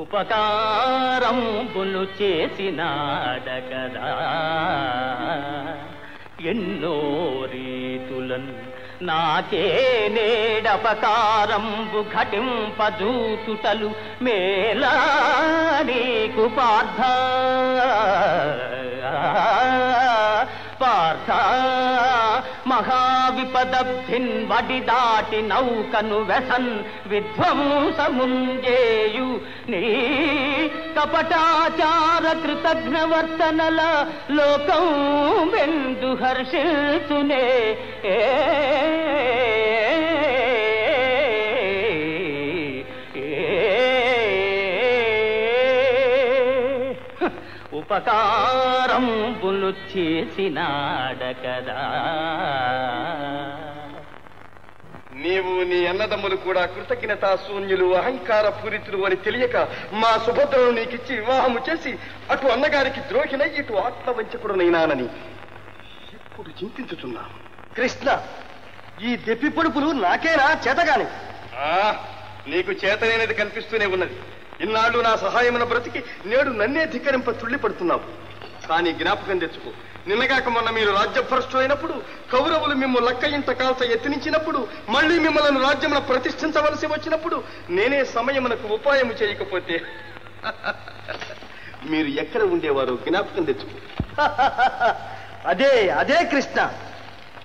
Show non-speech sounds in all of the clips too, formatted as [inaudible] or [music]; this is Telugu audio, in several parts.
ఉపకారంబులు చేసినాడగదా ఎన్నో రీతులను నాకే నేడపకారంబు ఘటింపజూతుటలు మేలా నీకు పార్థ. మహావిపదబ్ధిన్ వడి దాటి నౌకను వెసన్ విధ్వంసముంజేయు. నీ కపటాచార కృతజ్ఞవర్తనల లోకం వెందు హర్షిల్చునే ఏ ఉపకారంబులు చేసినాడకదా. నీవు నీ అన్నదమ్ములు కూడా కృతజ్ఞతా శూన్యులు అహంకార పూరితులు అని తెలియక మా సుభద్రను నీకిచ్చి వివాహము చేసి అటు అన్నగారికి ద్రోహినై ఇటు ఆత్మవంచకుడునైనానని ఇప్పుడు చింతించుతున్నాను కృష్ణ ఈ దెప్పి పొడుపులు నాకేనా చేతగాని? ఆ, నీకు చేతనైనది కనిపిస్తూనే ఉన్నది. ఇన్నాళ్ళు నా సహాయమున బ్రతికి నేడు నన్నే ధిక్కరింప తుళ్ళిపడుతున్నావు. కానీ జ్ఞాపకం తెచ్చుకో. నిన్నగాక మొన్న మీరు రాజ్యభ్రష్టు అయినప్పుడు కౌరవులు మిమ్ము లక్క ఇంత కాల్చ ఎత్తినించినప్పుడు మళ్ళీ మిమ్మల్ని రాజ్యమున ప్రతిష్ఠించవలసి వచ్చినప్పుడు నేనే సమయమునకు ఉపాయము చేయకపోతే [laughs] మీరు ఎక్కడ ఉండేవారు జ్ఞాపకం తెచ్చుకో. [laughs] అదే అదే కృష్ణ.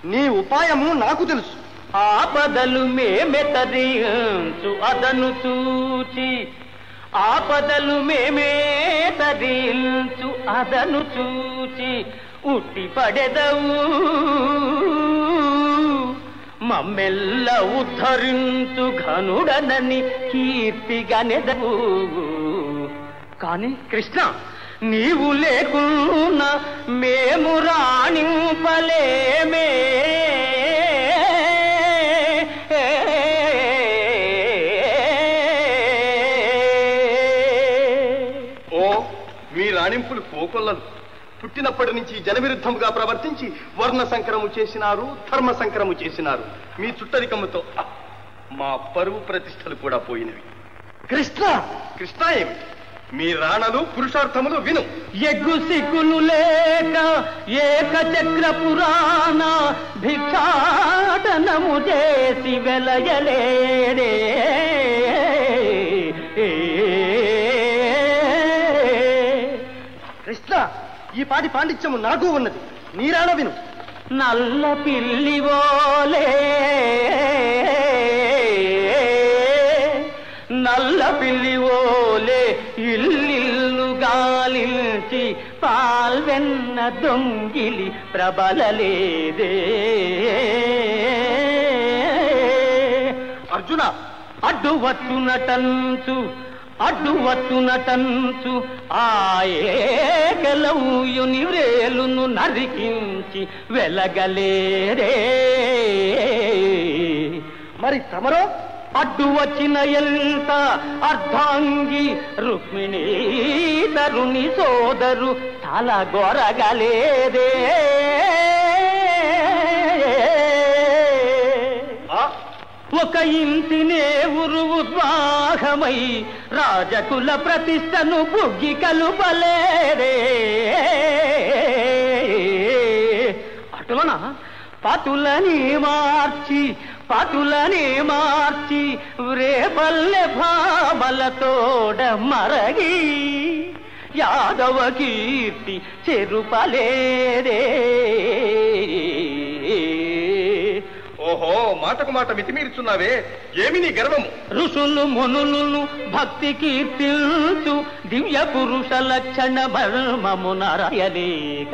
నీ ఉపాయము నాకు తెలుసు. ఆపదలు మేమె తరించు అదను చూచి ఆపదలు మేమే తరించు అదను చూచి ఉట్టి పడెదవు. మమ్మెల్ల ఉద్ధరించు ఘనుడనని కీర్తిగనెదవు కాని కృష్ణ నీవు లేకున్నా మేము రాణింపలేమే. మీ రాణింపులు కోకొల్లలు. పుట్టినప్పటి నుంచి జనవిరుద్ధముగా ప్రవర్తించి వర్ణ సంకరము చేసినారు ధర్మ సంకరము చేసినారు. మీ చుట్టరికముతో మా పరువు ప్రతిష్టలు కూడా పోయినవి. కృష్ణ! కృష్ణ ఏమిటి? మీ రాణలు పురుషార్థములు విను. ఎగ్గు సిగ్గులు లేక ఏక చక్ర పురాణ భిక్షాటనము చేసి వెలయలేడే. ఈ పాటి పాండిత్యము నాకు ఉన్నది. నీరాణ విను. నల్ల పిల్లివోలే నల్ల పిల్లివోలే ఇల్లిల్లు గాలించి పాల్వెన్న దొంగిలి ప్రబలలేదే. అర్జున! అడ్డు వట్టునటంచు అడ్డు నటంచు ఆయేకలవుయుని వ్రేలును నరికించి వెలగలేరే మరి తమరో అడ్డు వచ్చిన ఎంత అర్ధాంగి రుక్మిణీ తరుణి సోదరు తల గొరగలేదే. ఒక ఇంటినే ఉరువు ద్వాహమై రాజకుల ప్రతిష్టను బుగ్గి కలుపలేరే అటులన పతులని మార్చి పతులని మార్చి రేపల్లె భామలతోడ మరగి యాదవ కీర్తి చెరుపలేరే ఓహో మాటకు మాట మితిమీరుచున్నావే. ఏమి నీ గర్వము? ఋషులు మునులు భక్తి కీర్తించు దివ్య పురుష లక్షణ మర్మమునరయలేక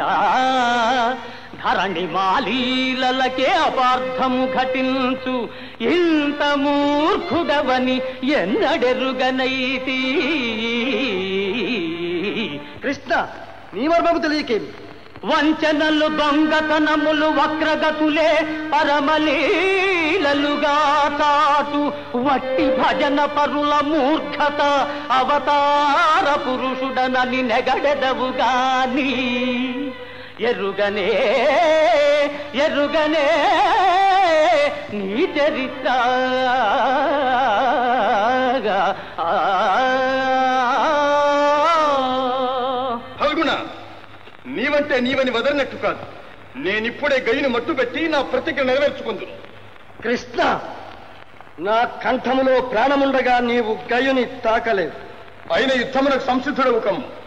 ధరణి మాలీలకే అపార్థము ఘటించు. ఇంత మూర్ఖుడవని ఎన్నడెరుగనైతి. కృష్ణ నీ మర్మము తెలియకేమి? వంచనలు దొంగతనములు వక్రగతులే పరమలీలలుగా తాటు వట్టి భజన పరుల మూర్ఖత అవతార పురుషుడనని నెగడెదవు గాని ఎరుగనే ఎరుగనే నీ చరిత్ర. నీవంటే నీవని వదలినట్టు కాదు. నేనిప్పుడే గయ్యను మట్టుబెట్టి నా ప్రతిజ్ఞ నెరవేర్చుకుందును. కృష్ణ నా కంఠములో ప్రాణముండగా నీవు గయుని తాకలేవు. అయిన యుద్ధమునకు సంసిద్ధుడవు కమ్ము.